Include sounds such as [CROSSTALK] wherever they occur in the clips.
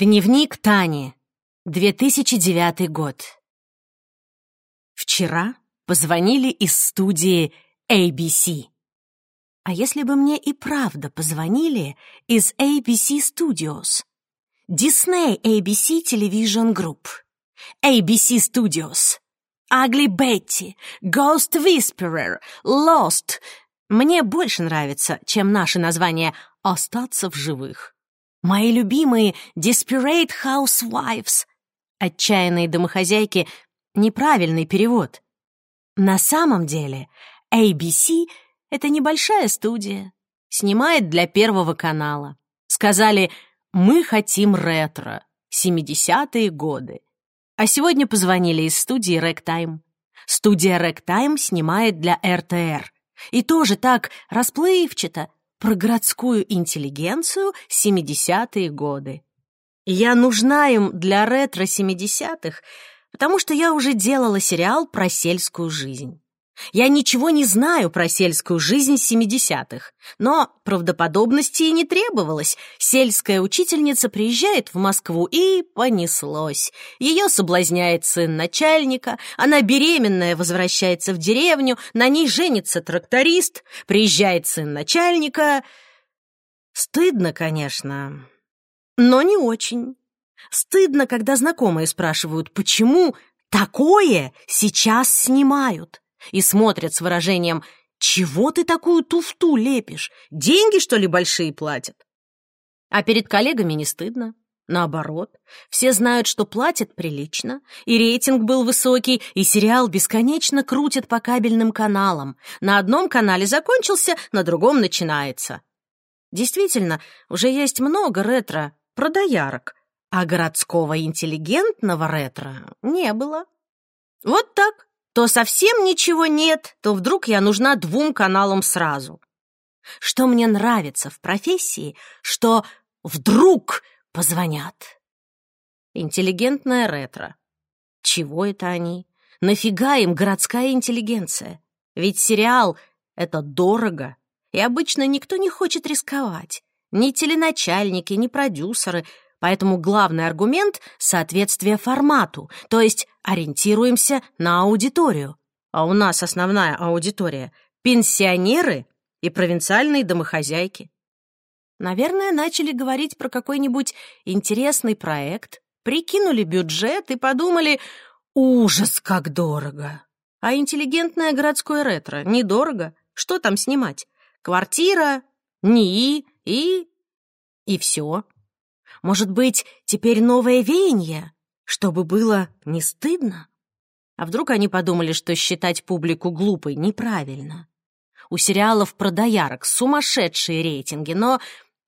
Дневник Тани. 2009 год. Вчера позвонили из студии ABC. А если бы мне и правда позвонили из ABC Studios? Disney ABC Television Group. ABC Studios. Ugly Betty. Ghost Whisperer. Lost. Мне больше нравится, чем наше название «Остаться в живых». Мои любимые Desperate Housewives. Отчаянные домохозяйки — неправильный перевод. На самом деле ABC — это небольшая студия. Снимает для Первого канала. Сказали, мы хотим ретро, 70-е годы. А сегодня позвонили из студии Рэгтайм. Студия Рэгтайм снимает для РТР. И тоже так расплывчато, про городскую интеллигенцию 70-е годы. Я нужна им для ретро-70-х, потому что я уже делала сериал про сельскую жизнь. Я ничего не знаю про сельскую жизнь 70-х, но правдоподобности и не требовалось. Сельская учительница приезжает в Москву, и понеслось. Ее соблазняет сын начальника, она беременная возвращается в деревню, на ней женится тракторист, приезжает сын начальника. Стыдно, конечно, но не очень. Стыдно, когда знакомые спрашивают, почему такое сейчас снимают и смотрят с выражением «Чего ты такую туфту лепишь? Деньги, что ли, большие платят?» А перед коллегами не стыдно. Наоборот, все знают, что платят прилично, и рейтинг был высокий, и сериал бесконечно крутят по кабельным каналам. На одном канале закончился, на другом начинается. Действительно, уже есть много ретро про доярок, а городского интеллигентного ретро не было. Вот так. То совсем ничего нет, то вдруг я нужна двум каналам сразу. Что мне нравится в профессии, что вдруг позвонят. Интеллигентная ретро. Чего это они? Нафига им городская интеллигенция? Ведь сериал — это дорого, и обычно никто не хочет рисковать. Ни теленачальники, ни продюсеры, Поэтому главный аргумент — соответствие формату, то есть ориентируемся на аудиторию. А у нас основная аудитория — пенсионеры и провинциальные домохозяйки. Наверное, начали говорить про какой-нибудь интересный проект, прикинули бюджет и подумали «Ужас, как дорого!» А интеллигентное городское ретро недорого. Что там снимать? Квартира, НИИ и... и все. Может быть, теперь новое веяние, чтобы было не стыдно? А вдруг они подумали, что считать публику глупой неправильно? У сериалов про доярок сумасшедшие рейтинги, но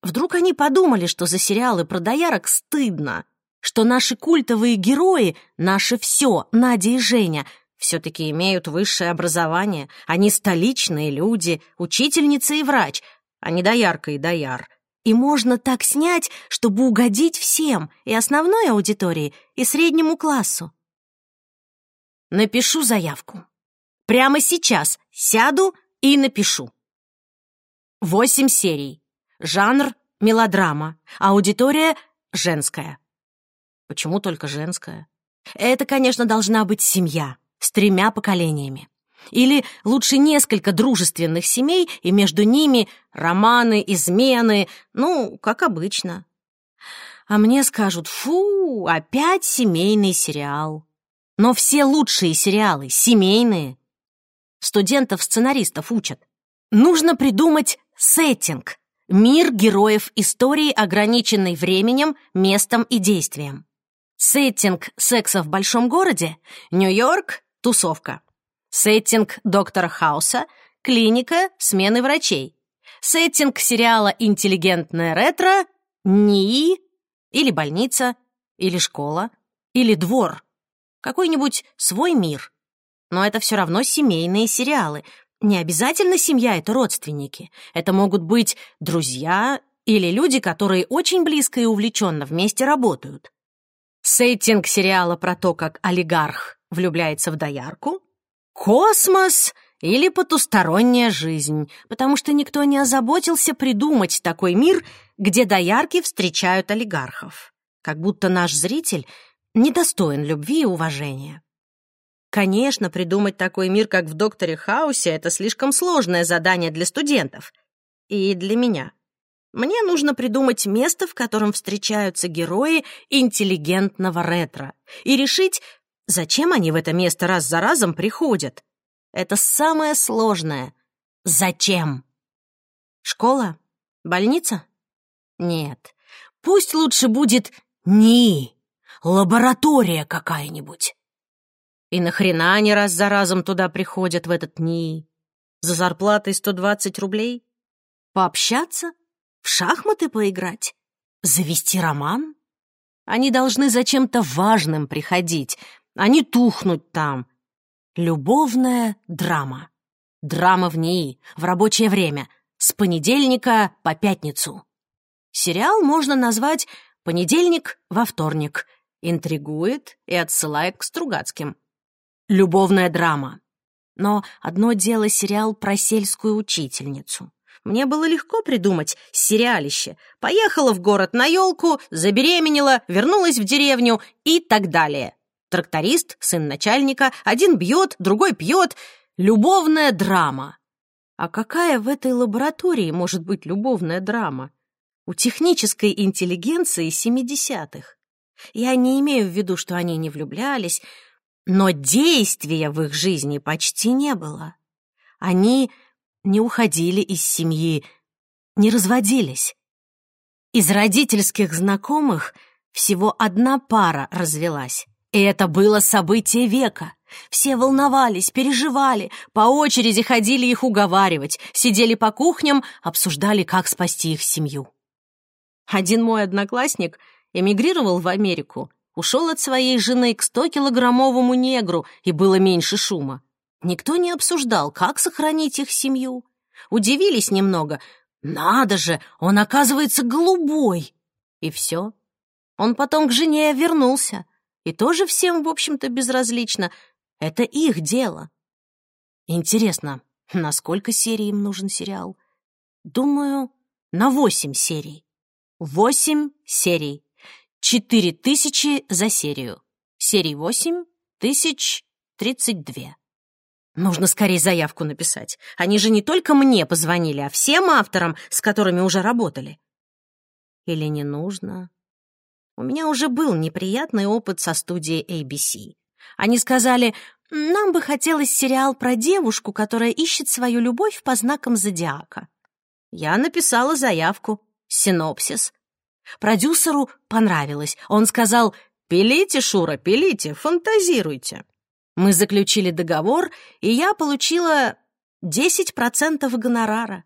вдруг они подумали, что за сериалы про доярок стыдно, что наши культовые герои, наше все, Надя и Женя, все-таки имеют высшее образование, они столичные люди, учительница и врач, а не доярка и дояр. И можно так снять, чтобы угодить всем, и основной аудитории, и среднему классу. Напишу заявку. Прямо сейчас сяду и напишу. Восемь серий. Жанр — мелодрама. Аудитория — женская. Почему только женская? Это, конечно, должна быть семья с тремя поколениями. Или лучше несколько дружественных семей, и между ними романы, измены, ну, как обычно. А мне скажут, фу, опять семейный сериал. Но все лучшие сериалы семейные. Студентов-сценаристов учат. Нужно придумать сеттинг, мир героев истории, ограниченный временем, местом и действием. Сеттинг секса в большом городе — Нью-Йорк, тусовка. Сеттинг доктора Хауса — клиника смены врачей. Сеттинг сериала «Интеллигентное ретро» — НИИ, или больница, или школа, или двор. Какой-нибудь свой мир. Но это все равно семейные сериалы. Не обязательно семья — это родственники. Это могут быть друзья или люди, которые очень близко и увлеченно вместе работают. Сеттинг сериала про то, как олигарх влюбляется в доярку — Космос или потусторонняя жизнь, потому что никто не озаботился придумать такой мир, где доярки встречают олигархов. как будто наш зритель недостоин любви и уважения. Конечно, придумать такой мир, как в «Докторе Хаусе», это слишком сложное задание для студентов. И для меня. Мне нужно придумать место, в котором встречаются герои интеллигентного ретро, и решить, зачем они в это место раз за разом приходят. Это самое сложное. Зачем? Школа? Больница? Нет. Пусть лучше будет НИИ, лаборатория какая-нибудь. И нахрена они раз за разом туда приходят, в этот НИИ? За зарплатой 120 рублей? Пообщаться? В шахматы поиграть? Завести роман? Они должны за чем-то важным приходить, а не тухнуть там. Любовная драма. Драма в НИИ, в рабочее время, с понедельника по пятницу. Сериал можно назвать «Понедельник во вторник», интригует и отсылает к Стругацким любовная драма. Но одно дело сериал про сельскую учительницу. Мне было легко придумать сериалище. Поехала в город на елку, забеременела, вернулась в деревню и так далее. Тракторист, сын начальника, один бьет, другой пьет. Любовная драма. А какая в этой лаборатории может быть любовная драма? У технической интеллигенции 70-х. Я не имею в виду, что они не влюблялись, но действия в их жизни почти не было. Они не уходили из семьи, не разводились. Из родительских знакомых всего одна пара развелась. И это было событие века. Все волновались, переживали, по очереди ходили их уговаривать, сидели по кухням, обсуждали, как спасти их семью. Один мой одноклассник эмигрировал в Америку ушел от своей жены к 100-килограммовому негру, и было меньше шума. Никто не обсуждал, как сохранить их семью. Удивились немного. «Надо же, он, оказывается, голубой!» И все. Он потом к жене вернулся. И тоже всем, в общем-то, безразлично. Это их дело. Интересно, на сколько серий им нужен сериал? Думаю, на восемь серий. Восемь серий. Четыре тысячи за серию. Серий восемь, тысяч тридцать две. Нужно скорее заявку написать. Они же не только мне позвонили, а всем авторам, с которыми уже работали. Или не нужно? У меня уже был неприятный опыт со студией ABC. Они сказали, нам бы хотелось сериал про девушку, которая ищет свою любовь по знакам зодиака. Я написала заявку, синопсис, Продюсеру понравилось. Он сказал «Пилите, Шура, пилите, фантазируйте». Мы заключили договор, и я получила 10% гонорара.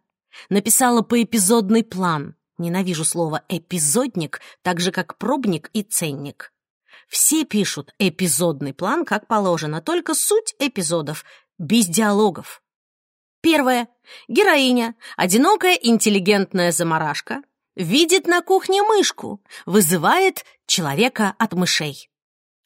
Написала поэпизодный план. Ненавижу слово «эпизодник», так же, как «пробник» и «ценник». Все пишут эпизодный план, как положено, только суть эпизодов, без диалогов. Первое. Героиня, одинокая интеллигентная заморашка, Видит на кухне мышку, вызывает человека от мышей.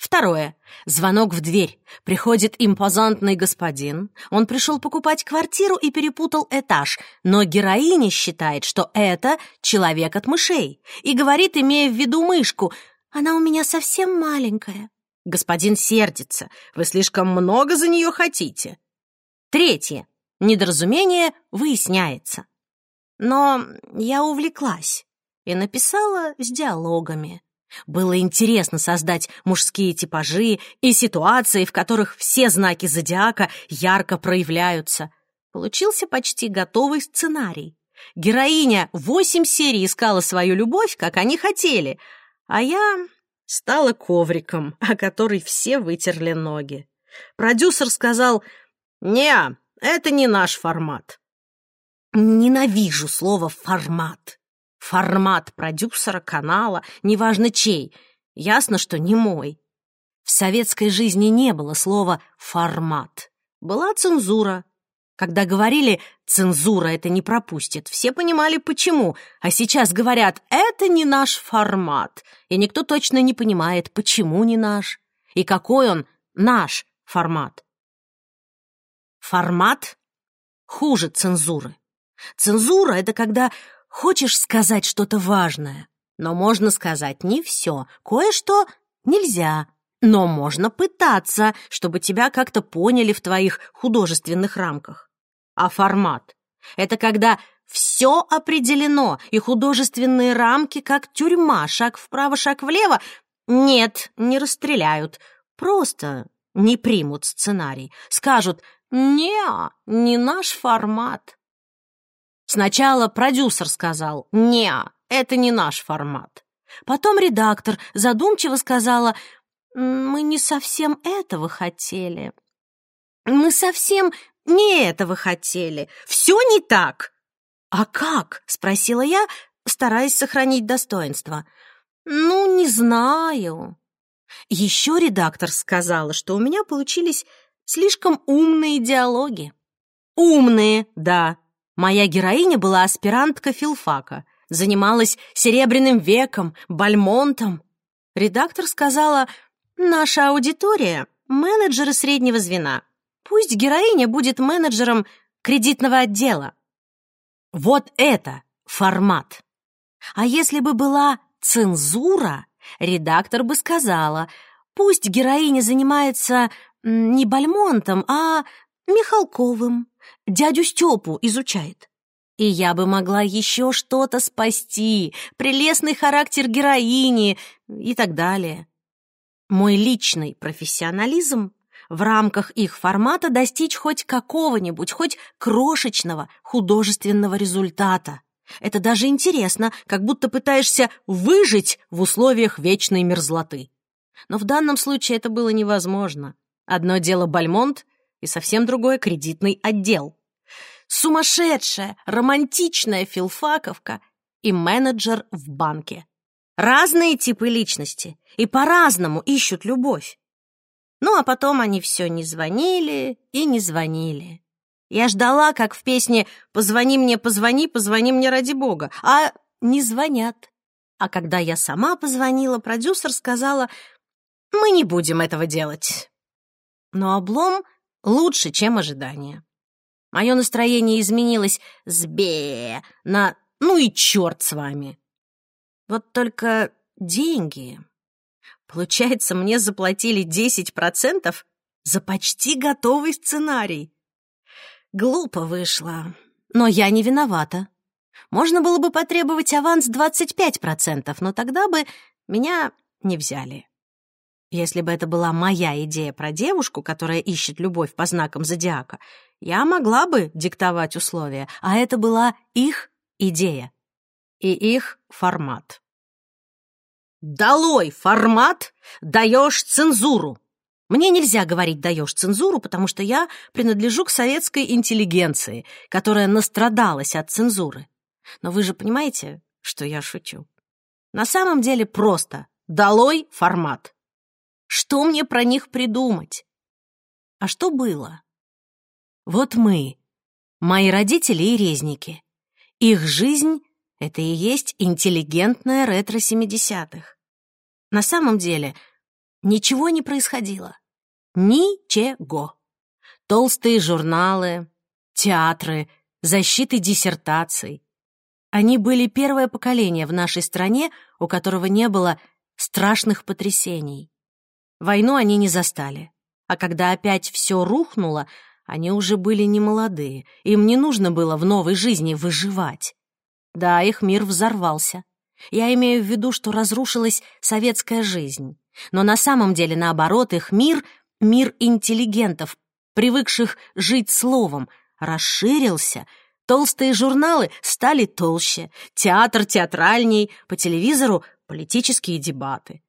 Второе. Звонок в дверь. Приходит импозантный господин. Он пришел покупать квартиру и перепутал этаж, но героиня считает, что это человек от мышей, и говорит, имея в виду мышку, «Она у меня совсем маленькая». Господин сердится. «Вы слишком много за нее хотите». Третье. Недоразумение выясняется. Но я увлеклась и написала с диалогами. Было интересно создать мужские типажи и ситуации, в которых все знаки зодиака ярко проявляются. Получился почти готовый сценарий. Героиня восемь серий искала свою любовь, как они хотели, а я стала ковриком, [LAUGHS] о который все вытерли ноги. Продюсер сказал, «Не, это не наш формат». Ненавижу слово «формат». Формат продюсера канала, неважно чей, ясно, что не мой. В советской жизни не было слова «формат». Была цензура. Когда говорили «цензура это не пропустит», все понимали почему, а сейчас говорят «это не наш формат», и никто точно не понимает, почему не наш, и какой он наш формат. Формат хуже цензуры. Цензура — это когда хочешь сказать что-то важное, Но можно сказать не все. Кое-что нельзя. Но можно пытаться, чтобы тебя как-то поняли в твоих художественных рамках. А формат — это когда все определено, и художественные рамки, как тюрьма, шаг вправо, шаг влево, нет, не расстреляют, просто не примут сценарий, скажут «не, не наш формат». Сначала продюсер сказал «не, это не наш формат». Потом редактор задумчиво сказала «мы не совсем этого хотели». «Мы совсем не этого хотели. Все не так». «А как?» — спросила я, стараясь сохранить достоинство. «Ну, не знаю». Еще редактор сказала, что у меня получились слишком умные диалоги. Умные, да. Моя героиня была аспирантка филфака, занималась Серебряным веком, Бальмонтом. Редактор сказала, наша аудитория — менеджеры среднего звена. Пусть героиня будет менеджером кредитного отдела. Вот это формат. А если бы была цензура, редактор бы сказала, пусть героиня занимается не Бальмонтом, а Михалковым, дядю Степу изучает. И я бы могла еще что-то спасти, прелестный характер героини и так далее. Мой личный профессионализм в рамках их формата достичь хоть какого-нибудь, хоть крошечного художественного результата. Это даже интересно, как будто пытаешься выжить в условиях вечной мерзлоты. Но в данном случае это было невозможно. Одно дело Бальмонт и совсем другое кредитный отдел. Сумасшедшая, романтичная филфаковка и менеджер в банке. Разные типы личности и по-разному ищут любовь. Ну, а потом они все не звонили и не звонили. Я ждала, как в песне «Позвони мне, позвони, позвони мне ради бога», а не звонят. А когда я сама позвонила, продюсер сказала, «Мы не будем этого делать». Но облом лучше, чем ожидание. Мое настроение изменилось с «бе» на «ну и черт с вами». Вот только деньги Получается, мне заплатили 10% за почти готовый сценарий. Глупо вышло, но я не виновата. Можно было бы потребовать аванс 25%, но тогда бы меня не взяли. Если бы это была моя идея про девушку, которая ищет любовь по знакам зодиака, я могла бы диктовать условия, а это была их идея и их формат. «Долой формат, даешь цензуру!» Мне нельзя говорить «даешь цензуру», потому что я принадлежу к советской интеллигенции, которая настрадалась от цензуры. Но вы же понимаете, что я шучу. На самом деле просто «долой формат». Что мне про них придумать? А что было? Вот мы, мои родители и резники. Их жизнь это и есть интеллигентная ретро-семидесятых. На самом деле ничего не происходило. Ничего. Толстые журналы, театры, защиты диссертаций. Они были первое поколение в нашей стране, у которого не было страшных потрясений. Войну они не застали. А когда опять все рухнуло, они уже были не молодые, им не нужно было в новой жизни выживать. Да, их мир взорвался. Я имею в виду, что разрушилась советская жизнь. Но на самом деле, наоборот, их мир — мир интеллигентов, привыкших жить словом, расширился. Толстые журналы стали толще, театр театральней, по телевизору — политические дебаты.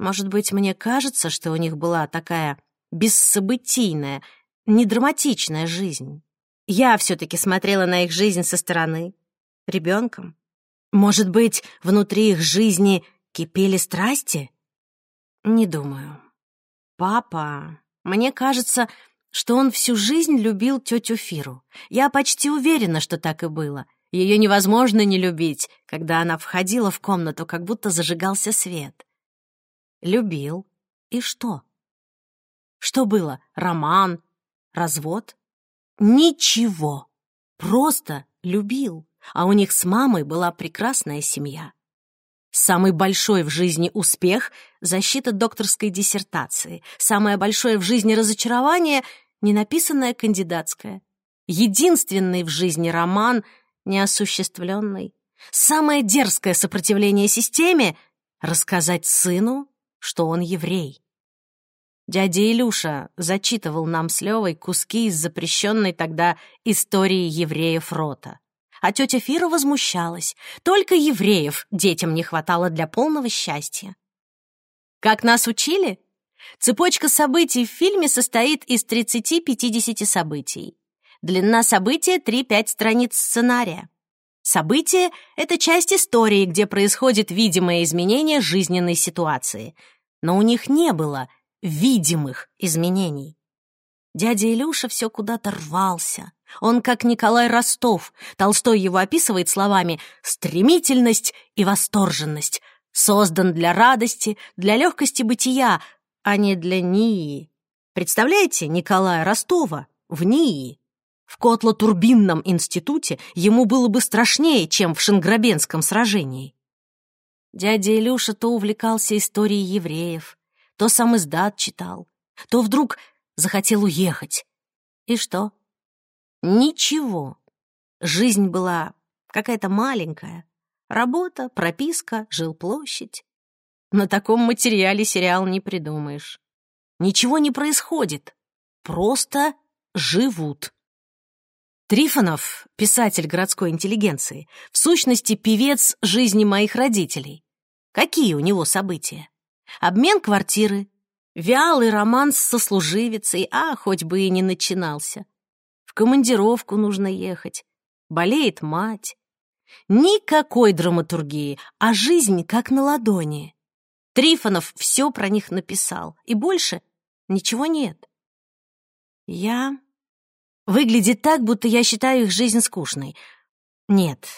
Может быть, мне кажется, что у них была такая бессобытийная, недраматичная жизнь. Я все-таки смотрела на их жизнь со стороны, ребенком? Может быть, внутри их жизни кипели страсти? Не думаю. Папа, мне кажется, что он всю жизнь любил тетю Фиру. Я почти уверена, что так и было. Ее невозможно не любить, когда она входила в комнату, как будто зажигался свет. Любил. И что? Что было? Роман? Развод? Ничего. Просто любил а у них с мамой была прекрасная семья. Самый большой в жизни успех — защита докторской диссертации. Самое большое в жизни разочарование — ненаписанная кандидатская. Единственный в жизни роман — неосуществленный. Самое дерзкое сопротивление системе — рассказать сыну, что он еврей. Дядя Илюша зачитывал нам с Левой куски из запрещенной тогда истории евреев рота. А тетя Фира возмущалась. Только евреев детям не хватало для полного счастья. Как нас учили? Цепочка событий в фильме состоит из 30-50 событий. Длина события 3-5 страниц сценария. Событие — это часть истории, где происходит видимое изменение жизненной ситуации. Но у них не было видимых изменений. Дядя Илюша все куда-то рвался. Он как Николай Ростов. Толстой его описывает словами «стремительность и восторженность». Создан для радости, для легкости бытия, а не для НИИ. Представляете Николая Ростова в НИИ? В Котло-турбинном институте ему было бы страшнее, чем в Шенграбенском сражении. Дядя Илюша то увлекался историей евреев, то сам издат читал, то вдруг захотел уехать. И что? Ничего. Жизнь была какая-то маленькая. Работа, прописка, жилплощадь. На таком материале сериал не придумаешь. Ничего не происходит. Просто живут. Трифонов, писатель городской интеллигенции, в сущности певец жизни моих родителей. Какие у него события? Обмен квартиры, вялый роман с сослуживицей, а хоть бы и не начинался. В командировку нужно ехать, болеет мать. Никакой драматургии, а жизнь как на ладони. Трифонов все про них написал, и больше ничего нет. Я Выглядит так, будто я считаю их жизнь скучной. Нет,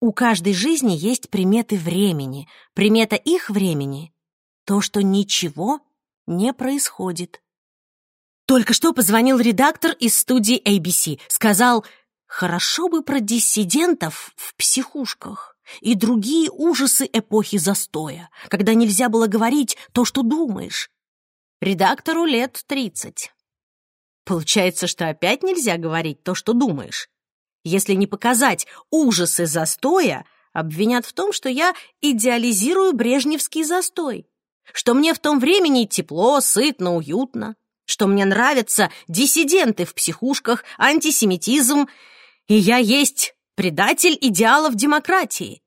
у каждой жизни есть приметы времени. Примета их времени — то, что ничего не происходит. Только что позвонил редактор из студии ABC. Сказал, хорошо бы про диссидентов в психушках и другие ужасы эпохи застоя, когда нельзя было говорить то, что думаешь. Редактору лет тридцать. Получается, что опять нельзя говорить то, что думаешь. Если не показать ужасы застоя, обвинят в том, что я идеализирую брежневский застой, что мне в том времени тепло, сытно, уютно, что мне нравятся диссиденты в психушках, антисемитизм, и я есть предатель идеалов демократии.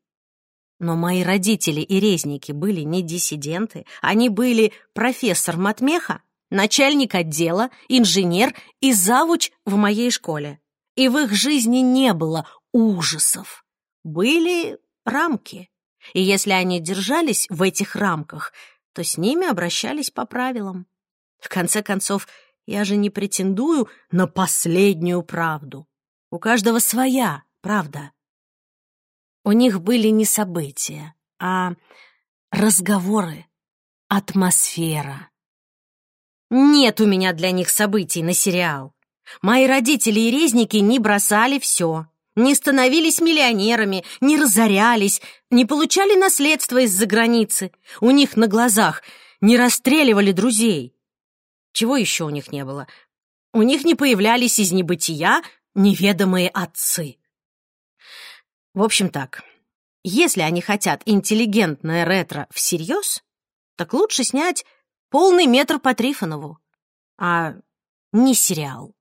Но мои родители и резники были не диссиденты, они были профессор Матмеха, начальник отдела, инженер и завуч в моей школе. И в их жизни не было ужасов. Были рамки. И если они держались в этих рамках, то с ними обращались по правилам. В конце концов, я же не претендую на последнюю правду. У каждого своя правда. У них были не события, а разговоры, атмосфера. Нет у меня для них событий на сериал. Мои родители и резники не бросали все, не становились миллионерами, не разорялись, не получали наследство из-за границы. У них на глазах не расстреливали друзей. Чего еще у них не было? У них не появлялись из небытия неведомые отцы. В общем так, если они хотят интеллигентное ретро всерьез, так лучше снять полный метр по Трифонову, а не сериал.